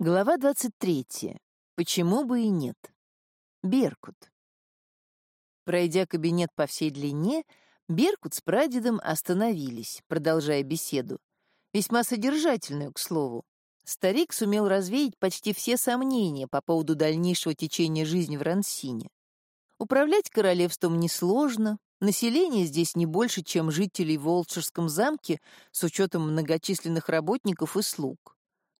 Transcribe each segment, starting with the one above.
Глава 23. Почему бы и нет? Беркут. Пройдя кабинет по всей длине, Беркут с прадедом остановились, продолжая беседу. Весьма содержательную, к слову. Старик сумел развеять почти все сомнения по поводу дальнейшего течения жизни в Рансине. Управлять королевством несложно, население здесь не больше, чем жителей в Волчерском замке с учетом многочисленных работников и слуг.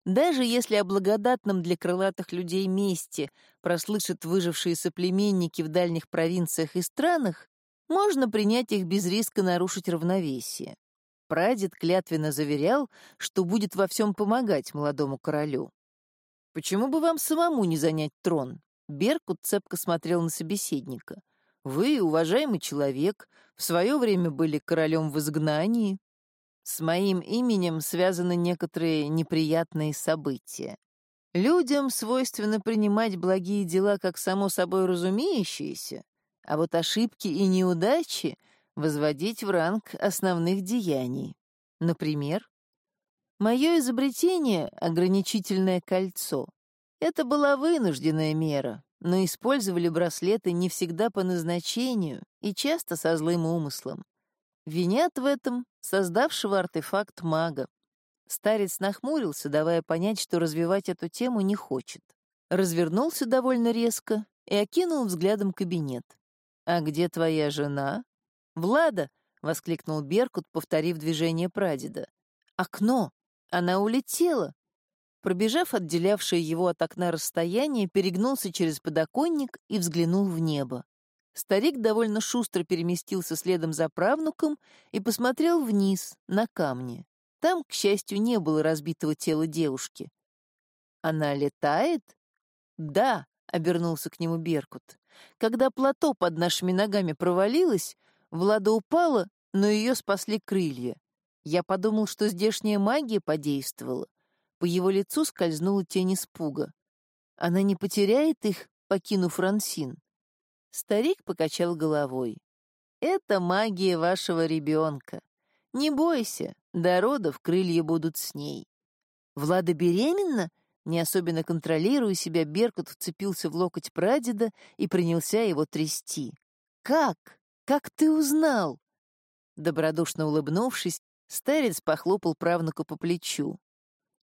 Даже если о благодатном для крылатых людей месте прослышат выжившие соплеменники в дальних провинциях и странах, можно принять их без риска нарушить равновесие. Прадед клятвенно заверял, что будет во всем помогать молодому королю. «Почему бы вам самому не занять трон?» Беркут цепко смотрел на собеседника. «Вы, уважаемый человек, в свое время были королем в изгнании, с моим именем связаны некоторые неприятные события. Людям свойственно принимать благие дела как само собой разумеющиеся, а вот ошибки и неудачи возводить в ранг основных деяний. Например, мое изобретение — ограничительное кольцо. Это была вынужденная мера, но использовали браслеты не всегда по назначению и часто со злым умыслом. Винят в этом создавшего артефакт мага. Старец нахмурился, давая понять, что развивать эту тему не хочет. Развернулся довольно резко и окинул взглядом кабинет. «А где твоя жена?» «Влада!» — воскликнул Беркут, повторив движение прадеда. «Окно! Она улетела!» Пробежав отделявшее его от окна расстояние, перегнулся через подоконник и взглянул в небо. Старик довольно шустро переместился следом за правнуком и посмотрел вниз, на камни. Там, к счастью, не было разбитого тела девушки. «Она летает?» «Да», — обернулся к нему Беркут. «Когда плато под нашими ногами провалилось, Влада упала, но ее спасли крылья. Я подумал, что здешняя магия подействовала. По его лицу скользнула тень испуга. Она не потеряет их, покинув Рансин?» Старик покачал головой. «Это магия вашего ребенка. Не бойся, до родов крылья будут с ней». «Влада беременна?» Не особенно контролируя себя, Беркут вцепился в локоть прадеда и принялся его трясти. «Как? Как ты узнал?» Добродушно улыбнувшись, старец похлопал правнуку по плечу.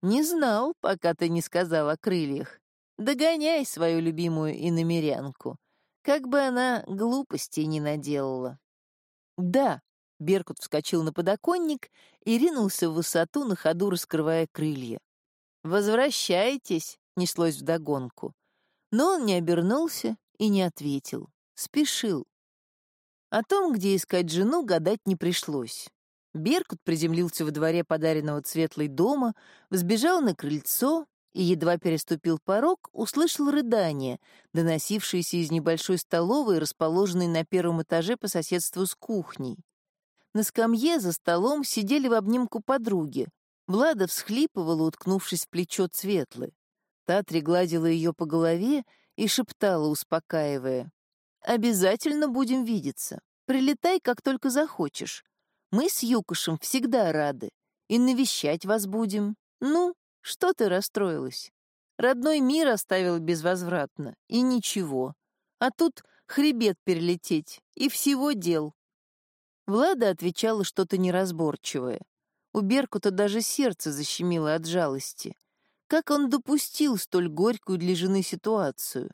«Не знал, пока ты не сказал о крыльях. Догоняй свою любимую иномерянку. Как бы она глупостей не наделала. Да, Беркут вскочил на подоконник и ринулся в высоту, на ходу раскрывая крылья. «Возвращайтесь!» — неслось вдогонку. Но он не обернулся и не ответил. Спешил. О том, где искать жену, гадать не пришлось. Беркут приземлился во дворе подаренного Светлой дома, взбежал на крыльцо и едва переступил порог, услышал рыдание, доносившееся из небольшой столовой, расположенной на первом этаже по соседству с кухней. На скамье за столом сидели в обнимку подруги. Влада всхлипывала, уткнувшись в плечо Цветлы. Татри гладила ее по голове и шептала, успокаивая. «Обязательно будем видеться. Прилетай, как только захочешь. Мы с Юкошем всегда рады. И навещать вас будем. Ну, что ты расстроилась? Родной мир оставил безвозвратно, и ничего. А тут хребет перелететь, и всего дел. Влада отвечала что-то неразборчивое. У Беркута даже сердце защемило от жалости. Как он допустил столь горькую для жены ситуацию?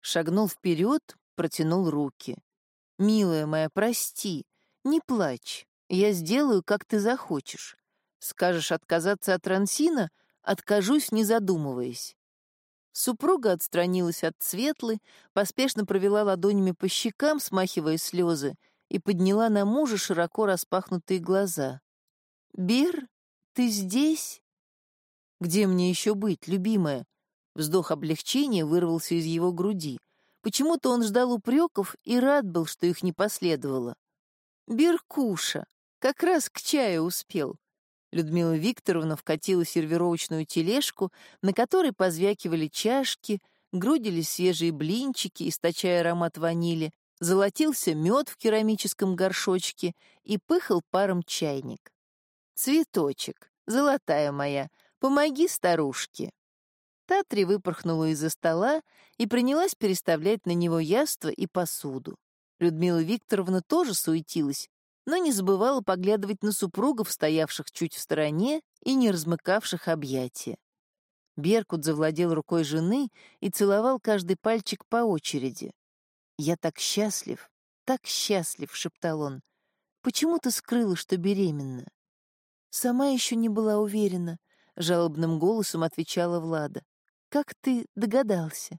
Шагнул вперед, протянул руки. «Милая моя, прости, не плачь, я сделаю, как ты захочешь. Скажешь отказаться от Рансина — Откажусь, не задумываясь. Супруга отстранилась от Светлы, поспешно провела ладонями по щекам, смахивая слезы, и подняла на мужа широко распахнутые глаза. «Бир, ты здесь?» «Где мне еще быть, любимая?» Вздох облегчения вырвался из его груди. Почему-то он ждал упреков и рад был, что их не последовало. «Биркуша! Как раз к чаю успел. Людмила Викторовна вкатила сервировочную тележку, на которой позвякивали чашки, грудились свежие блинчики, источая аромат ванили, золотился мед в керамическом горшочке и пыхал паром чайник. «Цветочек, золотая моя, помоги старушке». Татри выпорхнула из-за стола и принялась переставлять на него яства и посуду. Людмила Викторовна тоже суетилась, но не забывала поглядывать на супругов, стоявших чуть в стороне и не размыкавших объятия. Беркут завладел рукой жены и целовал каждый пальчик по очереди. «Я так счастлив, так счастлив», — шептал он. «Почему ты скрыла, что беременна?» «Сама еще не была уверена», — жалобным голосом отвечала Влада. «Как ты догадался?»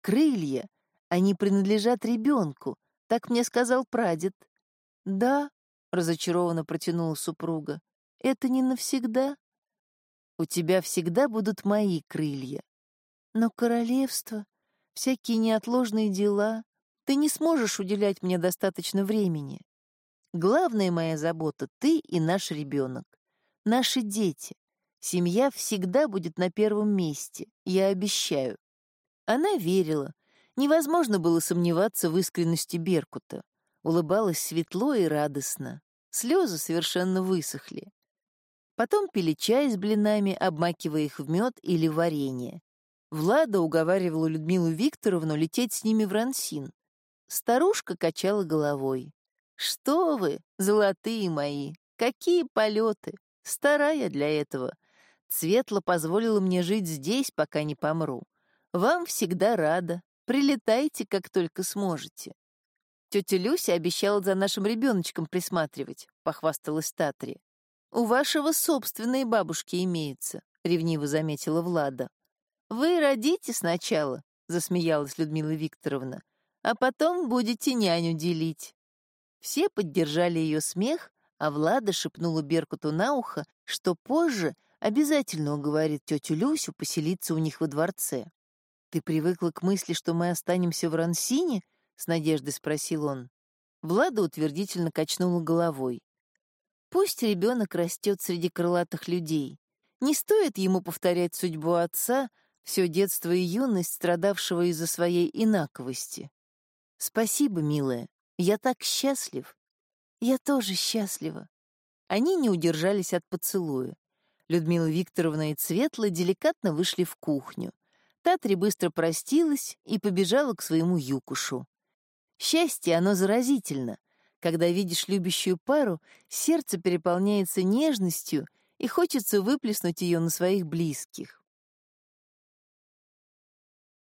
«Крылья. Они принадлежат ребенку. Так мне сказал прадед». «Да», — разочарованно протянула супруга, — «это не навсегда. У тебя всегда будут мои крылья. Но королевство, всякие неотложные дела, ты не сможешь уделять мне достаточно времени. Главная моя забота — ты и наш ребенок, наши дети. Семья всегда будет на первом месте, я обещаю». Она верила. Невозможно было сомневаться в искренности Беркута улыбалась светло и радостно. Слезы совершенно высохли. Потом пили чай с блинами, обмакивая их в мед или варенье. Влада уговаривала Людмилу Викторовну лететь с ними в Рансин. Старушка качала головой. «Что вы, золотые мои, какие полеты! Старая для этого. Светло позволила мне жить здесь, пока не помру. Вам всегда рада. Прилетайте, как только сможете. Тетя Люся обещала за нашим ребеночком присматривать, похвасталась Татри. У вашего собственной бабушки имеется, ревниво заметила Влада. Вы родите сначала, засмеялась Людмила Викторовна, а потом будете няню делить. Все поддержали ее смех, а Влада шепнула Беркуту на ухо, что позже обязательно уговорит тетю Люсю поселиться у них во дворце. Ты привыкла к мысли, что мы останемся в Рансине? — с надеждой спросил он. Влада утвердительно качнула головой. «Пусть ребенок растет среди крылатых людей. Не стоит ему повторять судьбу отца, все детство и юность, страдавшего из-за своей инаковости. Спасибо, милая, я так счастлив. Я тоже счастлива». Они не удержались от поцелуя. Людмила Викторовна и Цветла деликатно вышли в кухню. Татри быстро простилась и побежала к своему юкушу. Счастье, оно заразительно. Когда видишь любящую пару, сердце переполняется нежностью и хочется выплеснуть ее на своих близких.